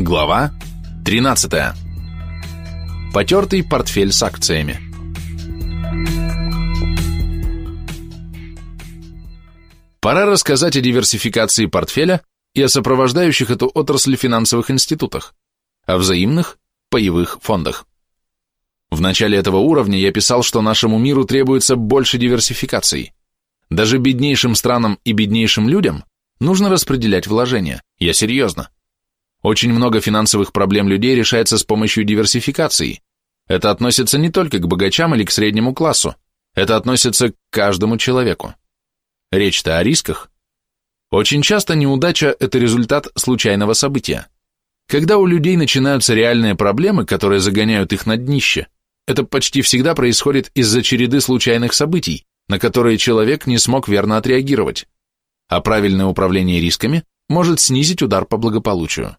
Глава 13. Потертый портфель с акциями. Пора рассказать о диверсификации портфеля и о сопровождающих эту отрасль финансовых институтах, о взаимных паевых фондах. В начале этого уровня я писал, что нашему миру требуется больше диверсификации. Даже беднейшим странам и беднейшим людям нужно распределять вложения. Я серьезно. Очень много финансовых проблем людей решается с помощью диверсификации. Это относится не только к богачам или к среднему классу, это относится к каждому человеку. Речь-то о рисках. Очень часто неудача – это результат случайного события. Когда у людей начинаются реальные проблемы, которые загоняют их на днище, это почти всегда происходит из-за череды случайных событий, на которые человек не смог верно отреагировать. А правильное управление рисками может снизить удар по благополучию.